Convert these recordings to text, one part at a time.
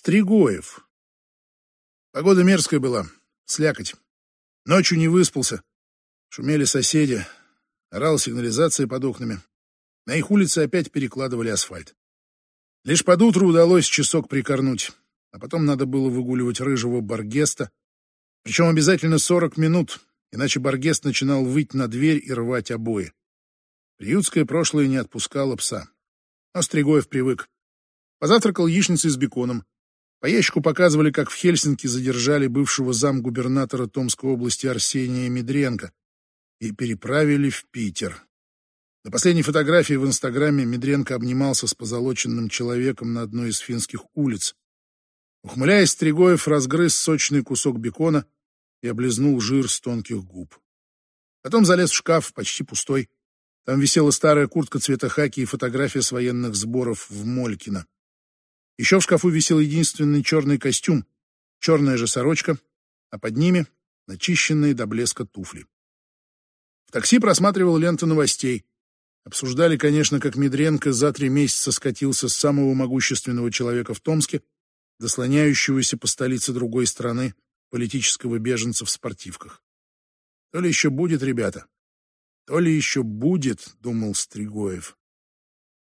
Стригоев. Погода мерзкая была, слякоть. Ночью не выспался. Шумели соседи, орала сигнализация под окнами. На их улице опять перекладывали асфальт. Лишь под утро удалось часок прикорнуть, а потом надо было выгуливать рыжего Баргеста, причем обязательно 40 минут, иначе Баргест начинал выть на дверь и рвать обои. Приютское прошлое не отпускало пса. А Стригоев привык. Позавтракал яичницей с беконом. По ящику показывали, как в Хельсинки задержали бывшего замгубернатора Томской области Арсения Медренко и переправили в Питер. На последней фотографии в Инстаграме Медренко обнимался с позолоченным человеком на одной из финских улиц. Ухмыляясь, Стригоев разгрыз сочный кусок бекона и облизнул жир с тонких губ. Потом залез в шкаф, почти пустой. Там висела старая куртка цвета хаки и фотография с военных сборов в Молькино. Еще в шкафу висел единственный черный костюм, черная же сорочка, а под ними начищенные до блеска туфли. В такси просматривал ленту новостей. Обсуждали, конечно, как Медренко за три месяца скатился с самого могущественного человека в Томске до слоняющегося по столице другой страны политического беженца в спортивках. То ли еще будет, ребята, то ли еще будет, думал Стригоев.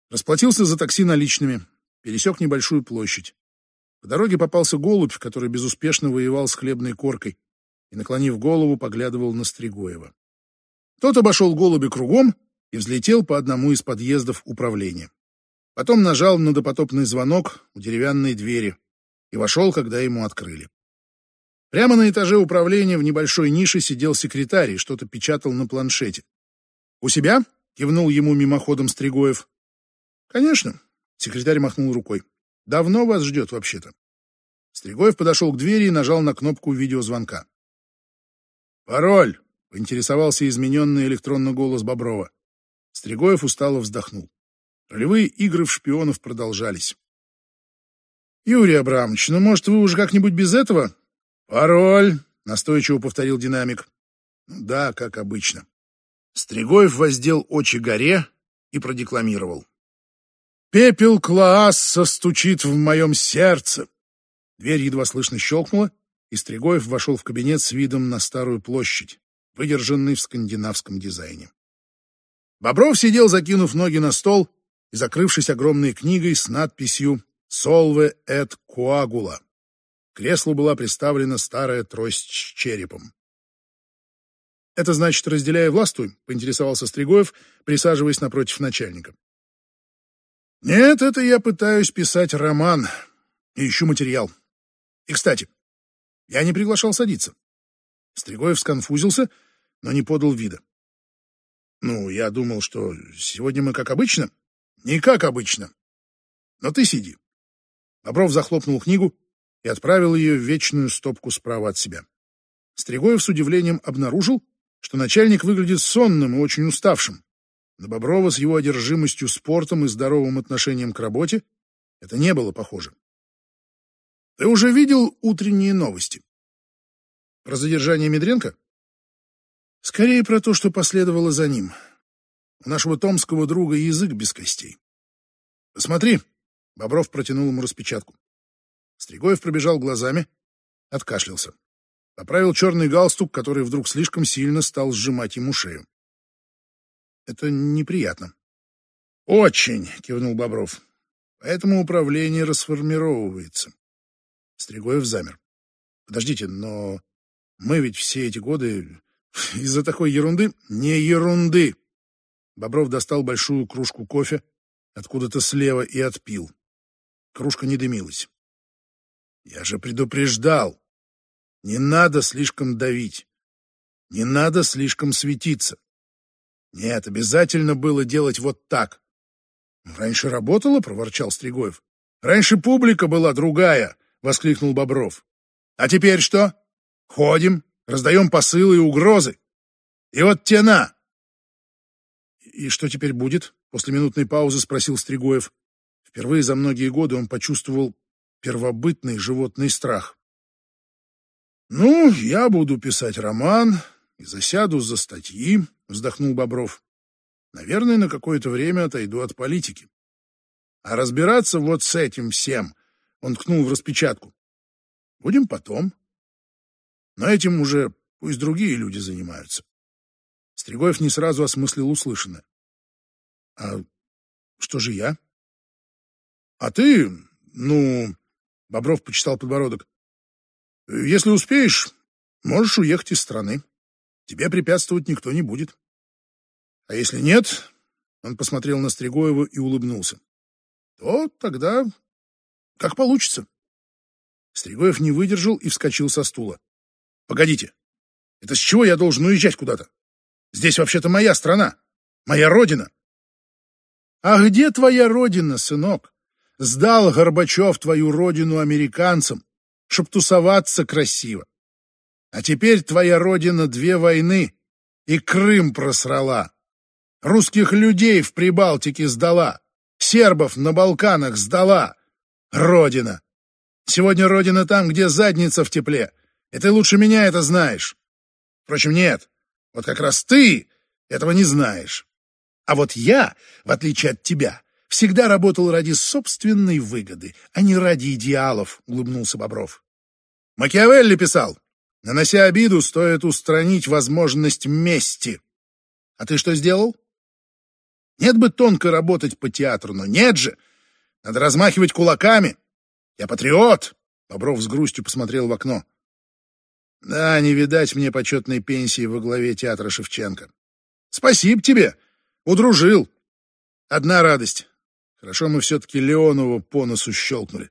Расплатился за такси наличными, пересек небольшую площадь. По дороге попался голубь, который безуспешно воевал с хлебной коркой и, наклонив голову, поглядывал на Стригоева. Тот обошел голубя кругом и взлетел по одному из подъездов управления. Потом нажал на допотопный звонок у деревянной двери и вошел, когда ему открыли. Прямо на этаже управления в небольшой нише сидел секретарь и что-то печатал на планшете. «У себя?» — кивнул ему мимоходом Стригоев. «Конечно», — секретарь махнул рукой. «Давно вас ждет вообще-то». Стригоев подошел к двери и нажал на кнопку видеозвонка. «Пароль!» — поинтересовался измененный электронный голос Боброва. Стригоев устало вздохнул. Ролевые игры в шпионов продолжались. «Юрий Абрамович, ну, может, вы уже как-нибудь без этого?» «Пароль!» — настойчиво повторил динамик. «Ну «Да, как обычно». Стригоев воздел очи горе и продекламировал. «Пепел Клаасса стучит в моем сердце!» Дверь едва слышно щелкнула, и Стригоев вошел в кабинет с видом на старую площадь, выдержанный в скандинавском дизайне. Бобров сидел, закинув ноги на стол и закрывшись огромной книгой с надписью «Солве эт коагула». К креслу была приставлена старая трость с черепом. «Это значит, разделяя властвуй?» — поинтересовался Стригоев, присаживаясь напротив начальника. «Нет, это я пытаюсь писать роман и ищу материал. И, кстати, я не приглашал садиться». Стригоев сконфузился, но не подал вида. Ну, я думал, что сегодня мы как обычно. Не как обычно. Но ты сиди. Бобров захлопнул книгу и отправил ее в вечную стопку справа от себя. Стригоев с удивлением обнаружил, что начальник выглядит сонным и очень уставшим. На Боброва с его одержимостью спортом и здоровым отношением к работе это не было похоже. Ты уже видел утренние новости? Про задержание Медренко? Скорее про то, что последовало за ним. У нашего томского друга язык без костей. Посмотри. Бобров протянул ему распечатку. Стригоев пробежал глазами, откашлялся. Поправил черный галстук, который вдруг слишком сильно стал сжимать ему шею. Это неприятно. Очень, кивнул Бобров. Поэтому управление расформировывается. Стригоев замер. Подождите, но мы ведь все эти годы из-за такой ерунды? Не ерунды. Бобров достал большую кружку кофе откуда-то слева и отпил. Кружка не дымилась. Я же предупреждал. Не надо слишком давить. Не надо слишком светиться. Нет, обязательно было делать вот так. Раньше работало, проворчал Стригоев. Раньше публика была другая, воскликнул Бобров. А теперь что? Ходим, раздаем посылы и угрозы. И вот тена. И что теперь будет? После минутной паузы спросил Стригоев. Впервые за многие годы он почувствовал первобытный животный страх. «Ну, я буду писать роман и засяду за статьи», — вздохнул Бобров. «Наверное, на какое-то время отойду от политики. А разбираться вот с этим всем Он ткнул в распечатку. Будем потом. Но этим уже пусть другие люди занимаются. Стригоев не сразу осмыслил услышанное. А что же я? А ты, ну, Бобров почесал подбородок. Если успеешь, можешь уехать из страны. Тебе препятствовать никто не будет. А если нет, он посмотрел на Стригоева и улыбнулся, то тогда как получится. Стригоев не выдержал и вскочил со стула. Погодите, это с чего я должен уезжать куда-то? Здесь вообще-то моя страна, моя родина. А где твоя родина, сынок? Сдал Горбачев твою родину американцам, чтоб тусоваться красиво. А теперь твоя родина две войны и Крым просрала. Русских людей в Прибалтике сдала, сербов на Балканах сдала. Родина. Сегодня родина там, где задница в тепле, и ты лучше меня это знаешь. Впрочем, нет, вот как раз ты этого не знаешь. А вот я, в отличие от тебя, всегда работал ради собственной выгоды, а не ради идеалов, — улыбнулся Бобров. Макиавелли писал, нанося обиду, стоит устранить возможность мести. А ты что сделал? Нет бы тонко работать по театру, но нет же. Надо размахивать кулаками. Я патриот. Бобров с грустью посмотрел в окно. Да, не видать мне почетной пенсии во главе театра Шевченко. Спасибо тебе. Удружил. Одна радость. Хорошо мы все-таки Леонову по носу щелкнули.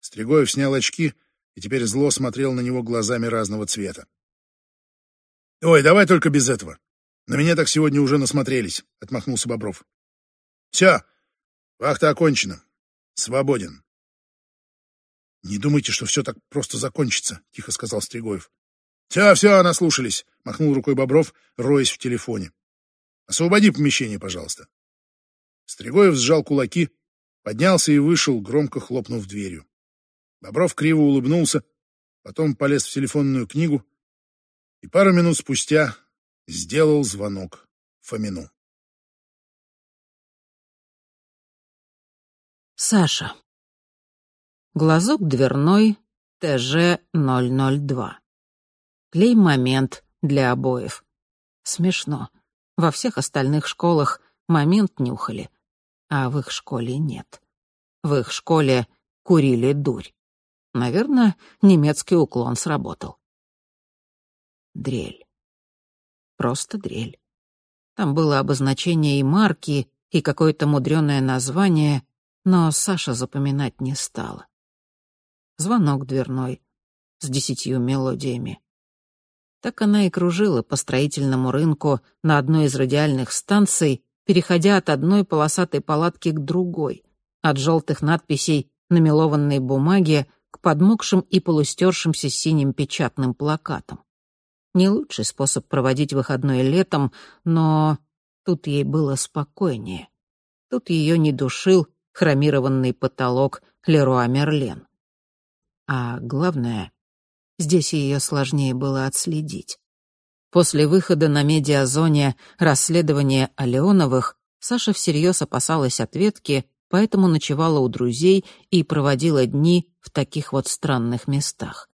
Стригоев снял очки и теперь зло смотрел на него глазами разного цвета. «Ой, давай только без этого. На меня так сегодня уже насмотрелись», — отмахнулся Бобров. «Все, вахта окончена. Свободен». «Не думайте, что все так просто закончится», — тихо сказал Стригоев. «Все, все, наслушались», — махнул рукой Бобров, роясь в телефоне. «Освободи помещение, пожалуйста». Стригоев сжал кулаки, поднялся и вышел, громко хлопнув дверью. Бобров криво улыбнулся, потом полез в телефонную книгу и пару минут спустя сделал звонок Фомину. Саша. Глазок дверной ТЖ-002. Клей-момент для обоев. Смешно. Во всех остальных школах момент нюхали, а в их школе нет. В их школе курили дурь. Наверное, немецкий уклон сработал. Дрель. Просто дрель. Там было обозначение и марки, и какое-то мудреное название, но Саша запоминать не стала. Звонок дверной с десятью мелодиями. Так она и кружила по строительному рынку на одной из радиальных станций, переходя от одной полосатой палатки к другой, от желтых надписей на мелованной бумаге подмокшим и полустершимся синим печатным плакатам. Не лучший способ проводить выходное летом, но тут ей было спокойнее. Тут ее не душил хромированный потолок Леруа Мерлен. А главное, здесь ее сложнее было отследить. После выхода на медиазоне расследования о Леоновых Саша всерьез опасалась ответки поэтому ночевала у друзей и проводила дни в таких вот странных местах.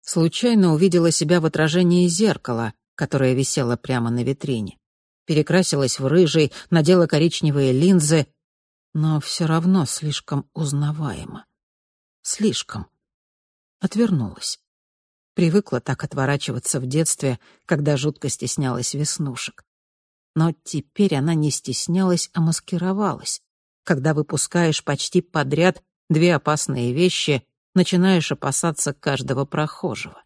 Случайно увидела себя в отражении зеркала, которое висело прямо на витрине. Перекрасилась в рыжий, надела коричневые линзы, но все равно слишком узнаваемо. Слишком. Отвернулась. Привыкла так отворачиваться в детстве, когда жутко стеснялась веснушек. Но теперь она не стеснялась, а маскировалась когда выпускаешь почти подряд две опасные вещи, начинаешь опасаться каждого прохожего.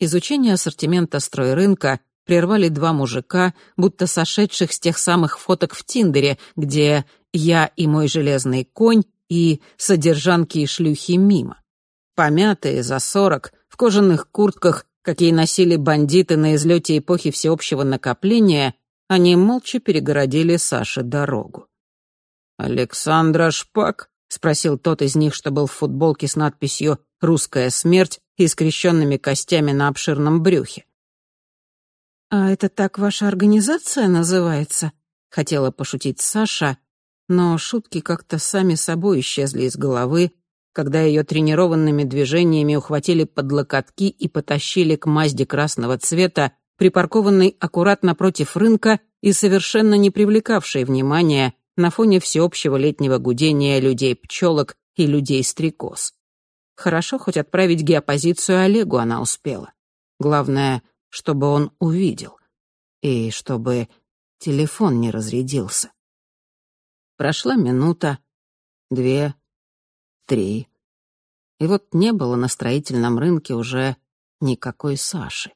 Изучение ассортимента стройрынка прервали два мужика, будто сошедших с тех самых фоток в Тиндере, где «я и мой железный конь» и «содержанки и шлюхи мимо». Помятые за сорок, в кожаных куртках, какие носили бандиты на излете эпохи всеобщего накопления, они молча перегородили Саше дорогу. «Александра Шпак?» — спросил тот из них, что был в футболке с надписью «Русская смерть» и скрещенными костями на обширном брюхе. «А это так ваша организация называется?» — хотела пошутить Саша, но шутки как-то сами собой исчезли из головы, когда ее тренированными движениями ухватили под локотки и потащили к Мазде красного цвета, припаркованной аккуратно против рынка и совершенно не привлекавшей внимания на фоне всеобщего летнего гудения людей-пчелок и людей-стрекоз. Хорошо хоть отправить геопозицию Олегу она успела. Главное, чтобы он увидел. И чтобы телефон не разрядился. Прошла минута, две, три. И вот не было на строительном рынке уже никакой Саши.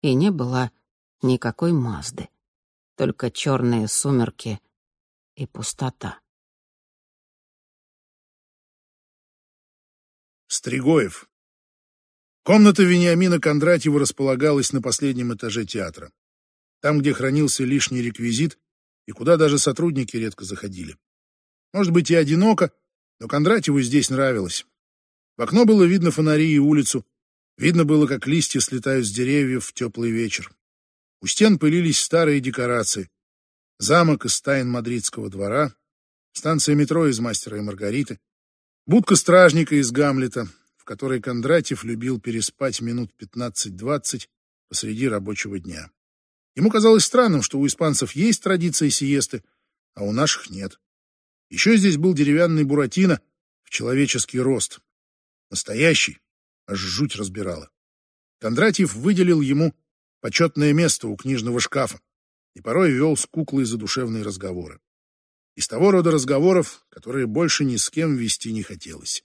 И не было никакой Мазды. Только черные сумерки и пустота. Стригоев. Комната Вениамина Кондратьева располагалась на последнем этаже театра. Там, где хранился лишний реквизит и куда даже сотрудники редко заходили. Может быть, и одиноко, но Кондратьеву здесь нравилось. В окно было видно фонари и улицу. Видно было, как листья слетают с деревьев в теплый вечер. У стен пылились старые декорации. Замок из тайн мадридского двора, станция метро из «Мастера и Маргариты», Будка стражника из Гамлета, в которой Кондратьев любил переспать минут 15-20 посреди рабочего дня. Ему казалось странным, что у испанцев есть традиция сиесты, а у наших нет. Еще здесь был деревянный буратино в человеческий рост. Настоящий, аж жуть разбирала. Кондратьев выделил ему почетное место у книжного шкафа и порой вел с куклой задушевные разговоры. Из того рода разговоров, которые больше ни с кем вести не хотелось.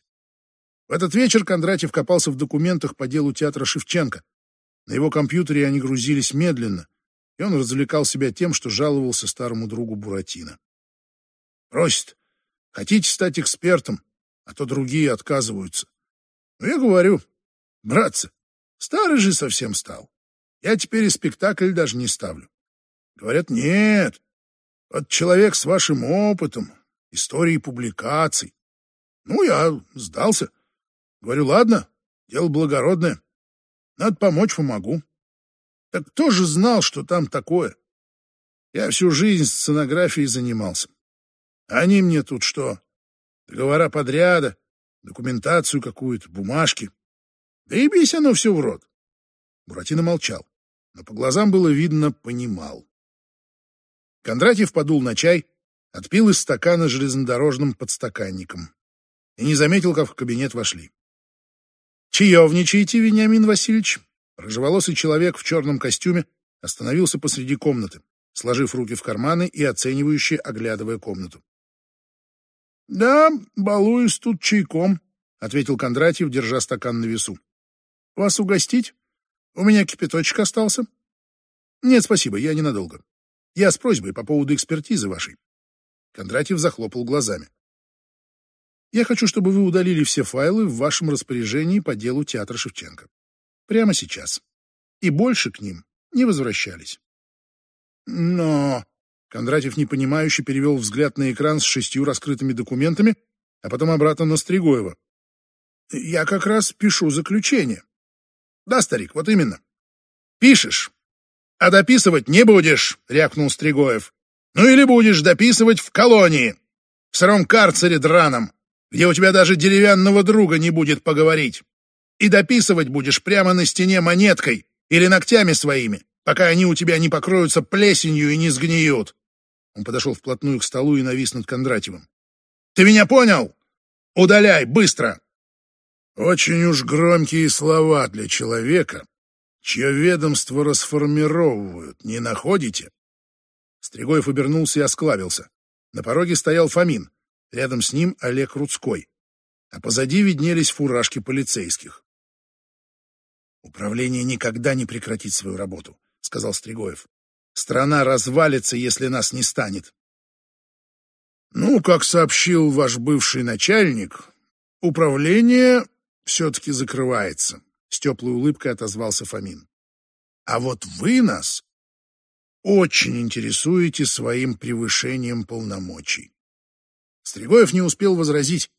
В этот вечер Кондратьев копался в документах по делу театра Шевченко. На его компьютере они грузились медленно, и он развлекал себя тем, что жаловался старому другу Буратино. Просит, хотите стать экспертом, а то другие отказываются. Но я говорю, братцы, старый же совсем стал. Я теперь и спектакль даже не ставлю. Говорят, нет, вот человек с вашим опытом, историей публикаций. Ну, я сдался. Говорю, ладно, дело благородное. Надо помочь, помогу. Так кто же знал, что там такое? Я всю жизнь сценографией занимался. Они мне тут что? Договора подряда, документацию какую-то, бумажки. Да и бись оно все в рот. Буратино молчал, но по глазам было видно, понимал. Кондратьев подул на чай, отпил из стакана железнодорожным подстаканником и не заметил, как в кабинет вошли. «Чаевничаете, Вениамин Васильевич?» Рыжеволосый человек в черном костюме остановился посреди комнаты, сложив руки в карманы и оценивающе оглядывая комнату. «Да, балуюсь тут чайком», — ответил Кондратьев, держа стакан на весу. «Вас угостить? У меня кипяточек остался». «Нет, спасибо, я ненадолго. Я с просьбой по поводу экспертизы вашей. Кондратьев захлопал глазами. Я хочу, чтобы вы удалили все файлы в вашем распоряжении по делу театра Шевченко. Прямо сейчас. И больше к ним не возвращались. Но... Кондратьев непонимающе перевел взгляд на экран с шестью раскрытыми документами, а потом обратно на Стригоева. Я как раз пишу заключение. Да, старик, вот именно. Пишешь, а дописывать не будешь, рявкнул Стригоев. Ну или будешь дописывать в колонии, в сыром карцере драном, где у тебя даже деревянного друга не будет поговорить. И дописывать будешь прямо на стене монеткой или ногтями своими, пока они у тебя не покроются плесенью и не сгниют. Он подошел вплотную к столу и навис над Кондратьевым. «Ты меня понял? Удаляй, быстро!» Очень уж громкие слова для человека, чье ведомство расформировывают, не находите?» Стригоев обернулся и осклабился. На пороге стоял Фомин, рядом с ним Олег Рудской, а позади виднелись фуражки полицейских. «Управление никогда не прекратит свою работу», — сказал Стригоев. «Страна развалится, если нас не станет». «Ну, как сообщил ваш бывший начальник, управление все-таки закрывается», с теплой улыбкой отозвался Фомин. А вот вы нас очень интересуете своим превышением полномочий. Стригоев не успел возразить.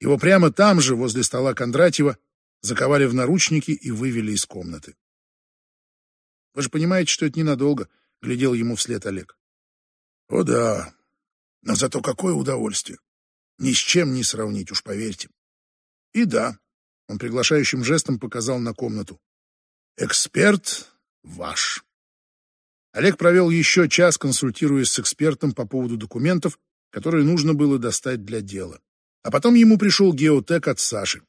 Его прямо там же, возле стола Кондратьева, заковали в наручники и вывели из комнаты. Вы же понимаете, что это ненадолго, — глядел ему вслед Олег. О да, но зато какое удовольствие. Ни с чем не сравнить, уж поверьте. И да, он приглашающим жестом показал на комнату. Эксперт ваш. Олег провел еще час, консультируясь с экспертом по поводу документов, которые нужно было достать для дела. А потом ему пришел геотек от Саши.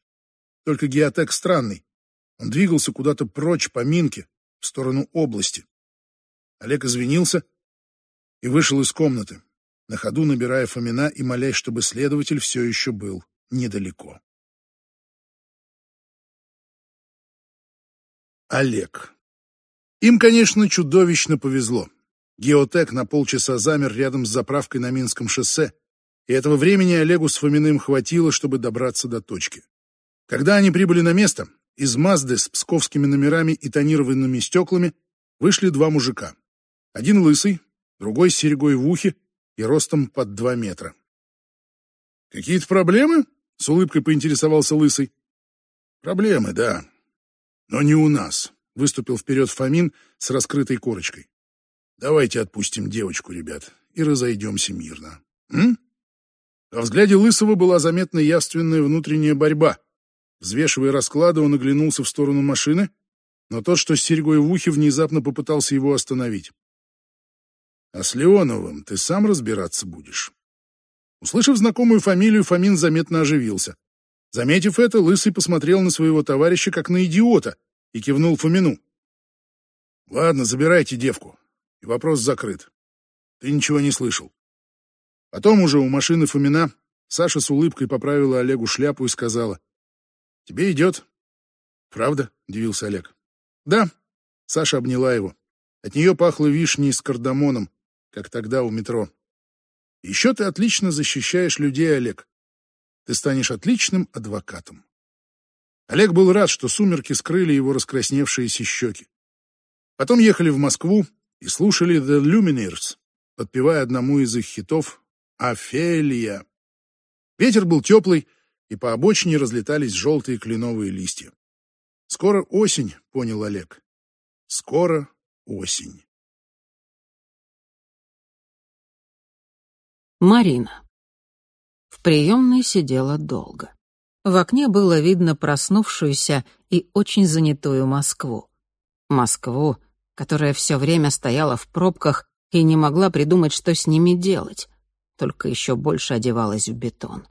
Только геотек странный. Он двигался куда-то прочь по Минке, в сторону области. Олег извинился и вышел из комнаты, на ходу набирая Фомина и молясь, чтобы следователь все еще был недалеко. Олег. Им, конечно, чудовищно повезло. Геотек на полчаса замер рядом с заправкой на Минском шоссе, и этого времени Олегу с Фоминым хватило, чтобы добраться до точки. Когда они прибыли на место, из Мазды с псковскими номерами и тонированными стеклами вышли два мужика. Один лысый, другой с серьгой в ухе и ростом под два метра. «Какие-то проблемы?» — с улыбкой поинтересовался лысый. «Проблемы, да. Но не у нас», — выступил вперед Фомин с раскрытой корочкой. Давайте отпустим девочку, ребят, и разойдемся мирно. М? Во взгляде Лысого была заметна явственная внутренняя борьба. Взвешивая расклады, он оглянулся в сторону машины, но тот, что с серьгой в ухе, внезапно попытался его остановить. «А с Леоновым ты сам разбираться будешь?» Услышав знакомую фамилию, Фомин заметно оживился. Заметив это, Лысый посмотрел на своего товарища как на идиота и кивнул Фомину. «Ладно, забирайте девку и вопрос закрыт. Ты ничего не слышал. Потом уже у машины Фомина Саша с улыбкой поправила Олегу шляпу и сказала, «Тебе идет». «Правда?» — удивился Олег. «Да». Саша обняла его. От нее пахло вишней с кардамоном, как тогда у метро. «Еще ты отлично защищаешь людей, Олег. Ты станешь отличным адвокатом». Олег был рад, что сумерки скрыли его раскрасневшиеся щеки. Потом ехали в Москву, и слушали The Lumineers, подпевая одному из их хитов «Офелия». Ветер был теплый, и по обочине разлетались желтые кленовые листья. «Скоро осень», — понял Олег. «Скоро осень». Марина. В приемной сидела долго. В окне было видно проснувшуюся и очень занятую Москву. Москву, которая все время стояла в пробках и не могла придумать, что с ними делать, только еще больше одевалась в бетон.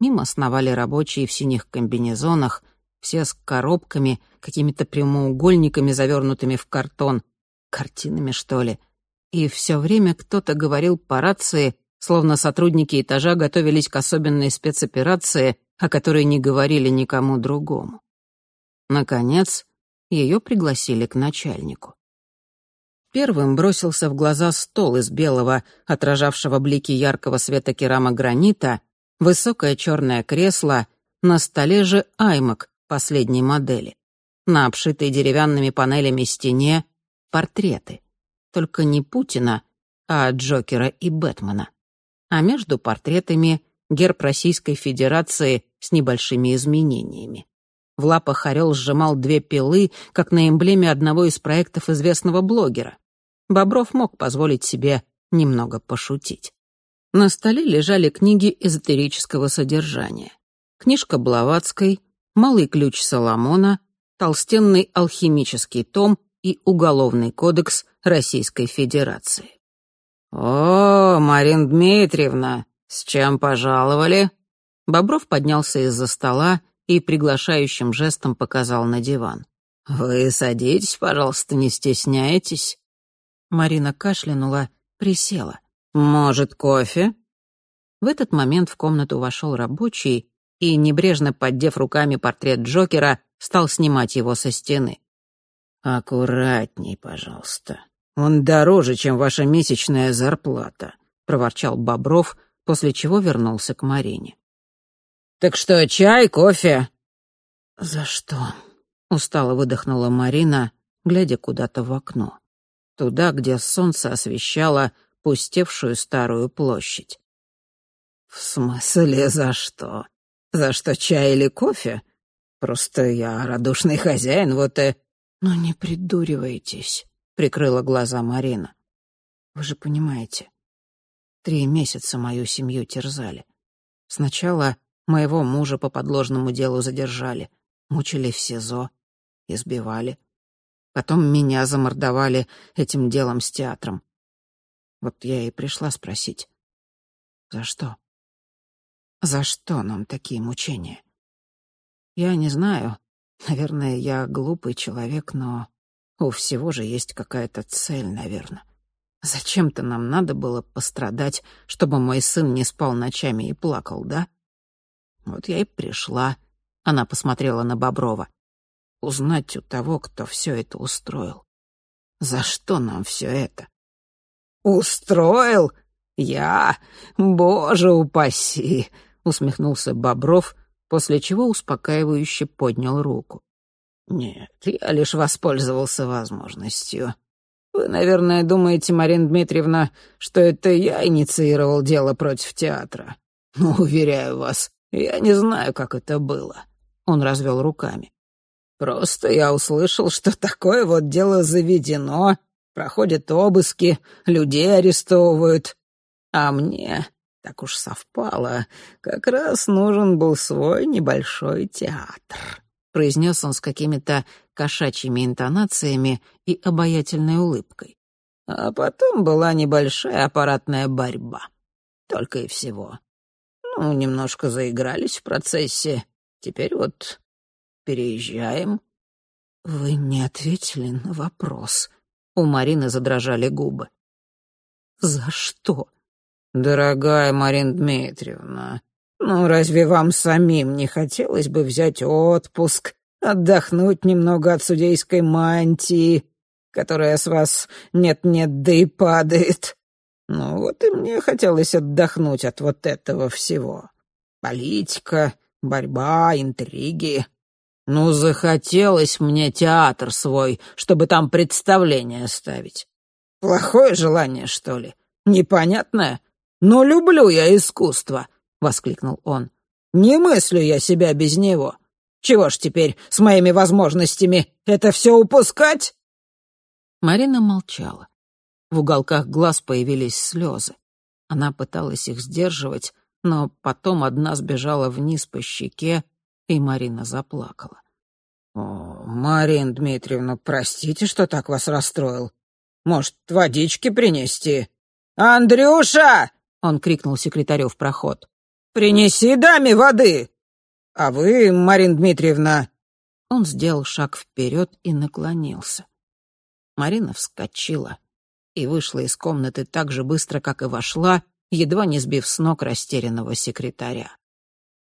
Мимо сновали рабочие в синих комбинезонах, все с коробками, какими-то прямоугольниками, завернутыми в картон, картинами, что ли. И все время кто-то говорил по рации, словно сотрудники этажа готовились к особенной спецоперации, о которой не говорили никому другому. Наконец, ее пригласили к начальнику. Первым бросился в глаза стол из белого, отражавшего блики яркого света керамогранита, высокое черное кресло, на столе же аймак последней модели. На обшитой деревянными панелями стене портреты. Только не Путина, а Джокера и Бэтмена. А между портретами герб Российской Федерации с небольшими изменениями. В лапах орел сжимал две пилы, как на эмблеме одного из проектов известного блогера. Бобров мог позволить себе немного пошутить. На столе лежали книги эзотерического содержания. Книжка Блаватской, «Малый ключ Соломона», толстенный алхимический том и Уголовный кодекс Российской Федерации. «О, Марин Дмитриевна, с чем пожаловали?» Бобров поднялся из-за стола и приглашающим жестом показал на диван. «Вы садитесь, пожалуйста, не стесняйтесь». Марина кашлянула, присела. «Может, кофе?» В этот момент в комнату вошел рабочий и, небрежно поддев руками портрет Джокера, стал снимать его со стены. «Аккуратней, пожалуйста. Он дороже, чем ваша месячная зарплата», — проворчал Бобров, после чего вернулся к Марине. «Так что, чай, кофе?» «За что?» — устало выдохнула Марина, глядя куда-то в окно. Туда, где солнце освещало пустевшую старую площадь. «В смысле, за что? За что, чай или кофе? Просто я радушный хозяин, вот и...» «Ну не придуривайтесь», — прикрыла глаза Марина. «Вы же понимаете, три месяца мою семью терзали. Сначала Моего мужа по подложному делу задержали, мучили в СИЗО, избивали. Потом меня замордовали этим делом с театром. Вот я и пришла спросить, за что? За что нам такие мучения? Я не знаю. Наверное, я глупый человек, но у всего же есть какая-то цель, наверное. Зачем-то нам надо было пострадать, чтобы мой сын не спал ночами и плакал, да? Вот я и пришла. Она посмотрела на Боброва. Узнать у того, кто все это устроил. За что нам все это? «Устроил? Я? Боже упаси!» — усмехнулся Бобров, после чего успокаивающе поднял руку. «Нет, я лишь воспользовался возможностью. Вы, наверное, думаете, Марина Дмитриевна, что это я инициировал дело против театра. Но, уверяю вас, я не знаю, как это было». Он развел руками. «Просто я услышал, что такое вот дело заведено, проходят обыски, людей арестовывают. А мне так уж совпало, как раз нужен был свой небольшой театр», — произнес он с какими-то кошачьими интонациями и обаятельной улыбкой. А потом была небольшая аппаратная борьба. Только и всего. Ну, немножко заигрались в процессе. Теперь вот переезжаем. Вы не ответили на вопрос. У Марины задрожали губы. За что? «Дорогая Марина Дмитриевна, ну разве вам самим не хотелось бы взять отпуск, отдохнуть немного от судейской мантии, которая с вас нет-нет да и падает? Ну вот и мне хотелось отдохнуть от вот этого всего. Политика, борьба, интриги. Ну, захотелось мне театр свой, чтобы там представление ставить. Плохое желание, что ли? Непонятное? «Но люблю я искусство!» — воскликнул он. «Не мыслю я себя без него. Чего ж теперь с моими возможностями это все упускать?» Марина молчала. В уголках глаз появились слезы. Она пыталась их сдерживать, но потом одна сбежала вниз по щеке, и Марина заплакала. «О, Марина Дмитриевна, простите, что так вас расстроил. Может, водички принести?» «Андрюша!» Он крикнул секретарю в проход. «Принеси даме воды!» «А вы, Марина Дмитриевна...» Он сделал шаг вперед и наклонился. Марина вскочила и вышла из комнаты так же быстро, как и вошла, едва не сбив с ног растерянного секретаря.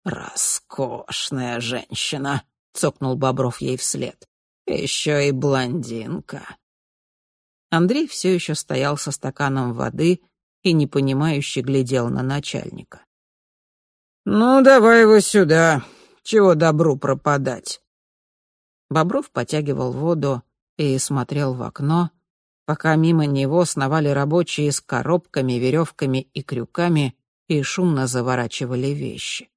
«Роскошная женщина!» — цокнул Бобров ей вслед. «Еще и блондинка!» Андрей все еще стоял со стаканом воды и непонимающе глядел на начальника. «Ну, давай его сюда. Чего добру пропадать?» Бобров потягивал воду и смотрел в окно, пока мимо него сновали рабочие с коробками, веревками и крюками и шумно заворачивали вещи.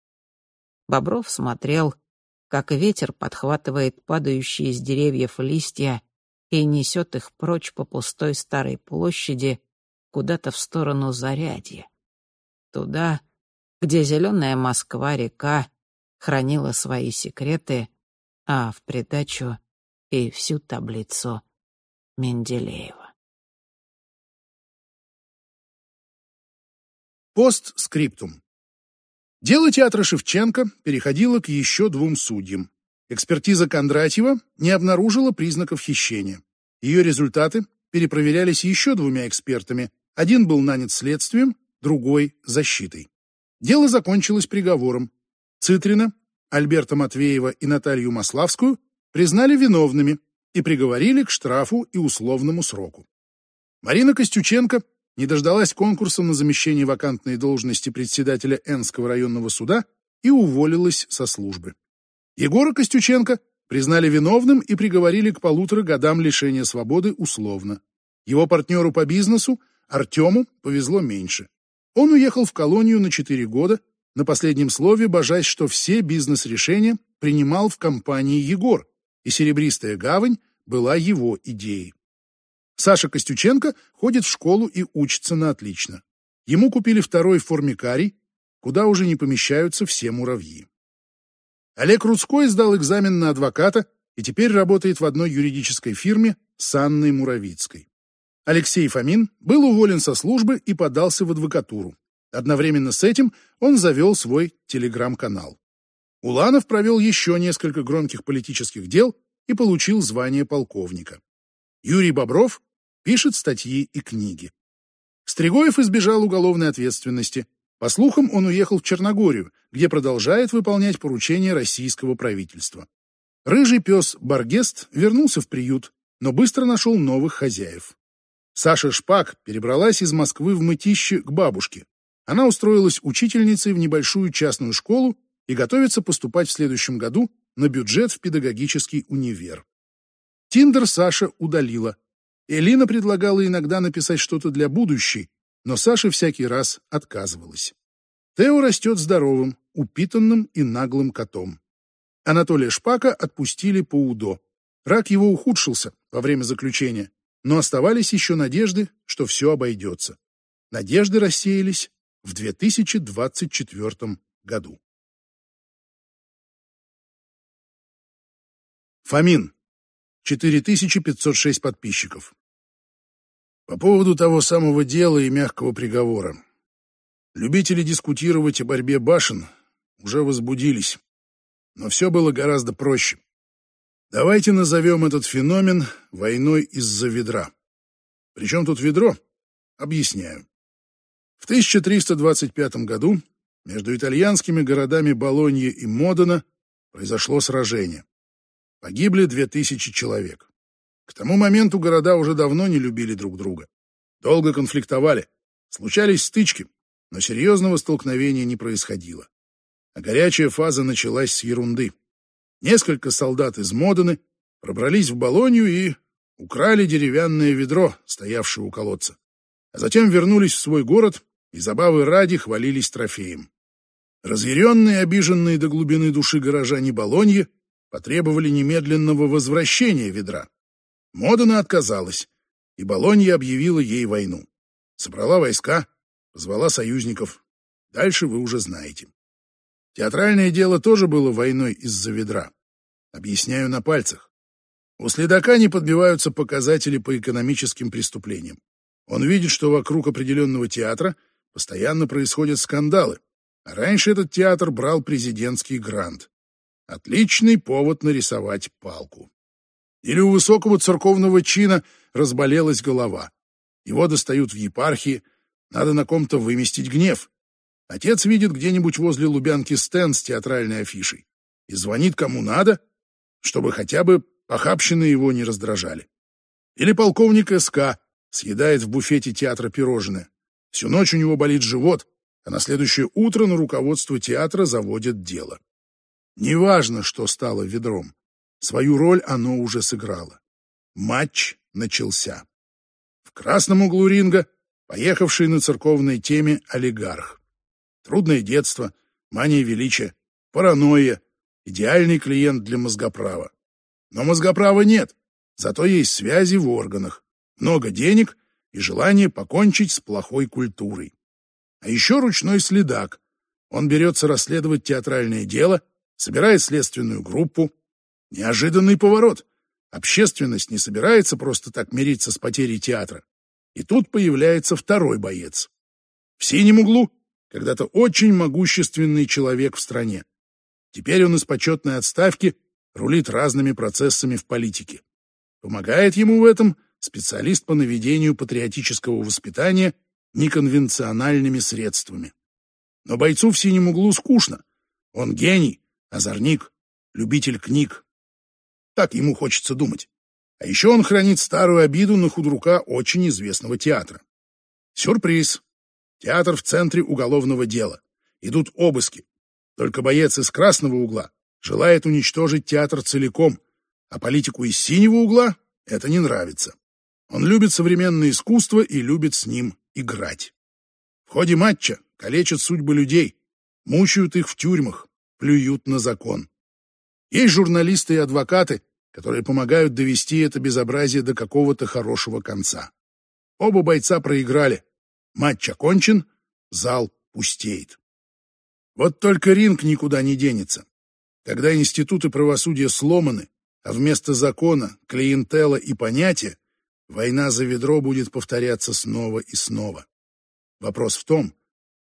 Бобров смотрел, как ветер подхватывает падающие с деревьев листья и несет их прочь по пустой старой площади, куда-то в сторону Зарядья. Туда, где зеленая Москва-река хранила свои секреты, а в придачу и всю таблицу Менделеева. Постскриптум. Дело театра Шевченко переходило к еще двум судьям. Экспертиза Кондратьева не обнаружила признаков хищения. Ее результаты перепроверялись еще двумя экспертами, один был нанят следствием, другой — защитой. Дело закончилось приговором. Цитрина, Альберта Матвеева и Наталью Маславскую признали виновными и приговорили к штрафу и условному сроку. Марина Костюченко не дождалась конкурса на замещение вакантной должности председателя Энского районного суда и уволилась со службы. Егора Костюченко признали виновным и приговорили к полутора годам лишения свободы условно. Его партнеру по бизнесу Артему повезло меньше. Он уехал в колонию на 4 года, на последнем слове божась, что все бизнес-решения принимал в компании Егор, и «Серебристая гавань» была его идеей. Саша Костюченко ходит в школу и учится на отлично. Ему купили второй формикарий, куда уже не помещаются все муравьи. Олег Рудской сдал экзамен на адвоката и теперь работает в одной юридической фирме с Анной Муравицкой. Алексей Фомин был уволен со службы и подался в адвокатуру. Одновременно с этим он завел свой телеграм-канал. Уланов провел еще несколько громких политических дел и получил звание полковника. Юрий Бобров пишет статьи и книги. Стригоев избежал уголовной ответственности. По слухам, он уехал в Черногорию, где продолжает выполнять поручения российского правительства. Рыжий пес Баргест вернулся в приют, но быстро нашел новых хозяев. Саша Шпак перебралась из Москвы в Мытище к бабушке. Она устроилась учительницей в небольшую частную школу и готовится поступать в следующем году на бюджет в педагогический универ. Тиндер Саша удалила. Элина предлагала иногда написать что-то для будущей, но Саша всякий раз отказывалась. Тео растет здоровым, упитанным и наглым котом. Анатолия Шпака отпустили по УДО. Рак его ухудшился во время заключения, но оставались еще надежды, что все обойдется. Надежды рассеялись в 2024 году. Фомин. 4506 подписчиков. По поводу того самого дела и мягкого приговора. Любители дискутировать о борьбе башен уже возбудились. Но все было гораздо проще. Давайте назовем этот феномен войной из-за ведра. Причем тут ведро? Объясняю. В 1325 году между итальянскими городами Болонья и Модена произошло сражение. Погибли две тысячи человек. К тому моменту города уже давно не любили друг друга. Долго конфликтовали, случались стычки, но серьезного столкновения не происходило а горячая фаза началась с ерунды. Несколько солдат из Модены пробрались в Болонью и украли деревянное ведро, стоявшее у колодца. А затем вернулись в свой город и забавы ради хвалились трофеем. Разъяренные, обиженные до глубины души горожане Болоньи потребовали немедленного возвращения ведра. Модена отказалась, и Болонья объявила ей войну. Собрала войска, позвала союзников. Дальше вы уже знаете. Театральное дело тоже было войной из-за ведра. Объясняю на пальцах. У следака не подбиваются показатели по экономическим преступлениям. Он видит, что вокруг определенного театра постоянно происходят скандалы. Раньше этот театр брал президентский грант. Отличный повод нарисовать палку. Или у высокого церковного чина разболелась голова. Его достают в епархии, надо на ком-то выместить гнев. Отец видит где-нибудь возле Лубянки стенд с театральной афишей и звонит кому надо, чтобы хотя бы похабщины его не раздражали. Или полковник СК съедает в буфете театра пирожное. Всю ночь у него болит живот, а на следующее утро на руководство театра заводят дело. Неважно, что стало ведром. Свою роль оно уже сыграло. Матч начался. В красном углу ринга поехавший на церковной теме олигарх. Трудное детство, мания величия, паранойя, идеальный клиент для мозгоправа. Но мозгоправа нет, зато есть связи в органах, много денег и желание покончить с плохой культурой. А еще ручной следак. Он берется расследовать театральное дело, собирает следственную группу. Неожиданный поворот. Общественность не собирается просто так мириться с потерей театра. И тут появляется второй боец. В синем углу когда-то очень могущественный человек в стране. Теперь он из почетной отставки рулит разными процессами в политике. Помогает ему в этом специалист по наведению патриотического воспитания неконвенциональными средствами. Но бойцу в синем углу скучно. Он гений, озорник, любитель книг. Так ему хочется думать. А еще он хранит старую обиду на худрука очень известного театра. Сюрприз. Театр в центре уголовного дела. Идут обыски. Только боец из красного угла желает уничтожить театр целиком, а политику из синего угла это не нравится. Он любит современное искусство и любит с ним играть. В ходе матча калечат судьбы людей, мучают их в тюрьмах, плюют на закон. Есть журналисты и адвокаты, которые помогают довести это безобразие до какого-то хорошего конца. Оба бойца проиграли, Матч окончен, зал пустеет. Вот только ринг никуда не денется. Когда институты правосудия сломаны, а вместо закона, клиентела и понятия, война за ведро будет повторяться снова и снова. Вопрос в том,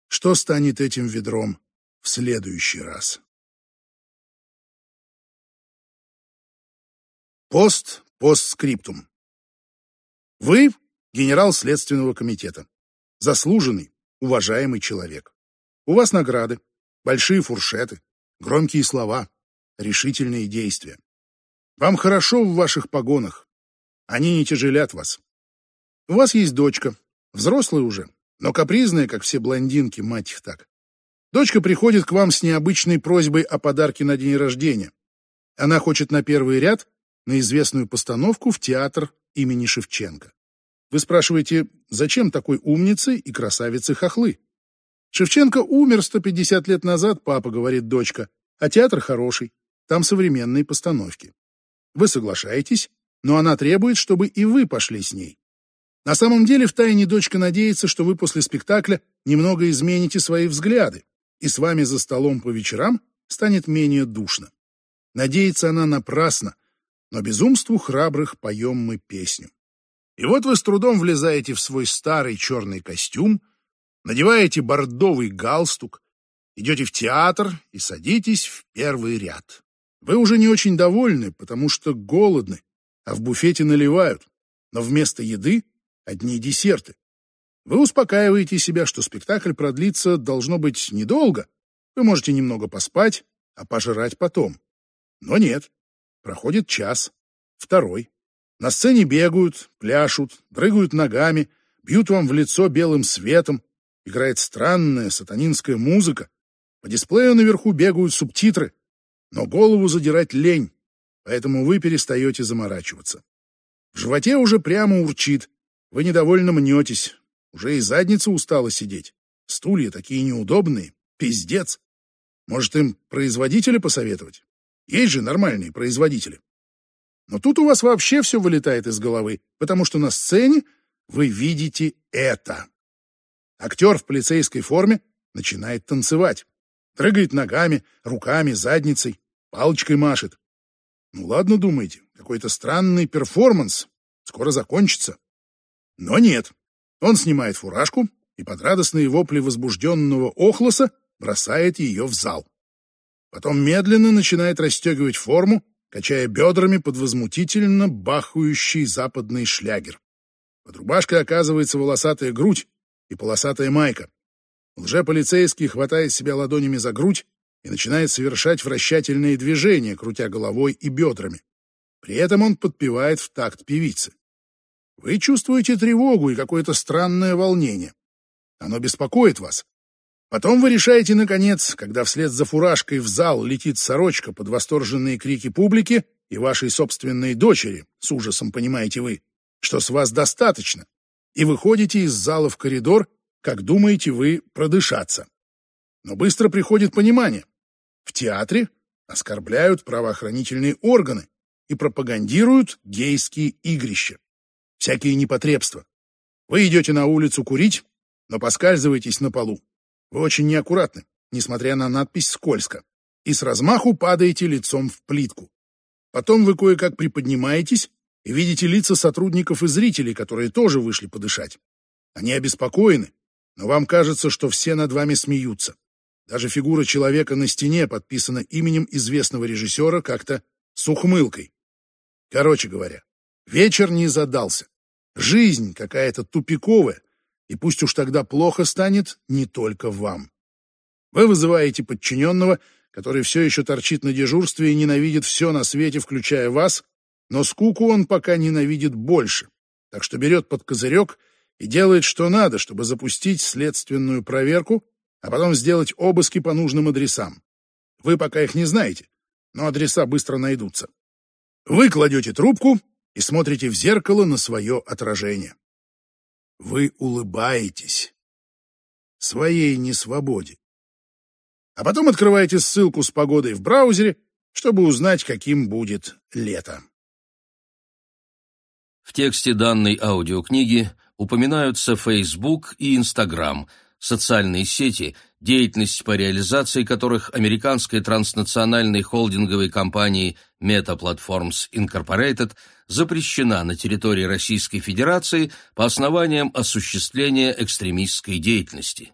что станет этим ведром в следующий раз. Пост постскриптум. Вы генерал Следственного комитета. Заслуженный, уважаемый человек. У вас награды, большие фуршеты, громкие слова, решительные действия. Вам хорошо в ваших погонах. Они не тяжелят вас. У вас есть дочка, взрослая уже, но капризная, как все блондинки, мать их так. Дочка приходит к вам с необычной просьбой о подарке на день рождения. Она хочет на первый ряд на известную постановку в театр имени Шевченко. Вы спрашиваете, зачем такой умнице и красавице хохлы? Шевченко умер 150 лет назад, папа, говорит дочка, а театр хороший, там современные постановки. Вы соглашаетесь, но она требует, чтобы и вы пошли с ней. На самом деле, втайне дочка надеется, что вы после спектакля немного измените свои взгляды, и с вами за столом по вечерам станет менее душно. Надеется она напрасно, но безумству храбрых поем мы песню. И вот вы с трудом влезаете в свой старый черный костюм, надеваете бордовый галстук, идете в театр и садитесь в первый ряд. Вы уже не очень довольны, потому что голодны, а в буфете наливают, но вместо еды одни десерты. Вы успокаиваете себя, что спектакль продлится должно быть недолго. Вы можете немного поспать, а пожрать потом. Но нет. Проходит час, второй. На сцене бегают, пляшут, дрыгают ногами, бьют вам в лицо белым светом, играет странная сатанинская музыка. По дисплею наверху бегают субтитры, но голову задирать лень, поэтому вы перестаете заморачиваться. В животе уже прямо урчит, вы недовольно мнетесь, уже и задница устала сидеть. Стулья такие неудобные, пиздец. Может, им производителя посоветовать? Есть же нормальные производители. Но тут у вас вообще все вылетает из головы, потому что на сцене вы видите это. Актер в полицейской форме начинает танцевать. Дрыгает ногами, руками, задницей, палочкой машет. Ну ладно, думаете, какой-то странный перформанс. Скоро закончится. Но нет. Он снимает фуражку и под радостные вопли возбужденного охлоса бросает ее в зал. Потом медленно начинает расстегивать форму, качая бедрами под возмутительно бахающий западный шлягер. Под рубашкой оказывается волосатая грудь и полосатая майка. Лже-полицейский хватает себя ладонями за грудь и начинает совершать вращательные движения, крутя головой и бедрами. При этом он подпевает в такт певицы. Вы чувствуете тревогу и какое-то странное волнение. Оно беспокоит вас. Потом вы решаете, наконец, когда вслед за фуражкой в зал летит сорочка под восторженные крики публики и вашей собственной дочери, с ужасом понимаете вы, что с вас достаточно, и выходите из зала в коридор, как думаете вы продышаться. Но быстро приходит понимание. В театре оскорбляют правоохранительные органы и пропагандируют гейские игрища. Всякие непотребства. Вы идете на улицу курить, но поскальзываетесь на полу. Вы очень неаккуратны, несмотря на надпись «Скользко», и с размаху падаете лицом в плитку. Потом вы кое-как приподнимаетесь и видите лица сотрудников и зрителей, которые тоже вышли подышать. Они обеспокоены, но вам кажется, что все над вами смеются. Даже фигура человека на стене подписана именем известного режиссера как-то с ухмылкой. Короче говоря, вечер не задался. Жизнь какая-то тупиковая, и пусть уж тогда плохо станет не только вам. Вы вызываете подчиненного, который все еще торчит на дежурстве и ненавидит все на свете, включая вас, но скуку он пока ненавидит больше, так что берет под козырек и делает, что надо, чтобы запустить следственную проверку, а потом сделать обыски по нужным адресам. Вы пока их не знаете, но адреса быстро найдутся. Вы кладете трубку и смотрите в зеркало на свое отражение. Вы улыбаетесь своей несвободе. А потом открываете ссылку с погодой в браузере, чтобы узнать, каким будет лето. В тексте данной аудиокниги упоминаются Facebook и Instagram, социальные сети, деятельность по реализации которых американской транснациональной холдинговой компанией Meta Platforms Incorporated запрещена на территории Российской Федерации по основаниям осуществления экстремистской деятельности.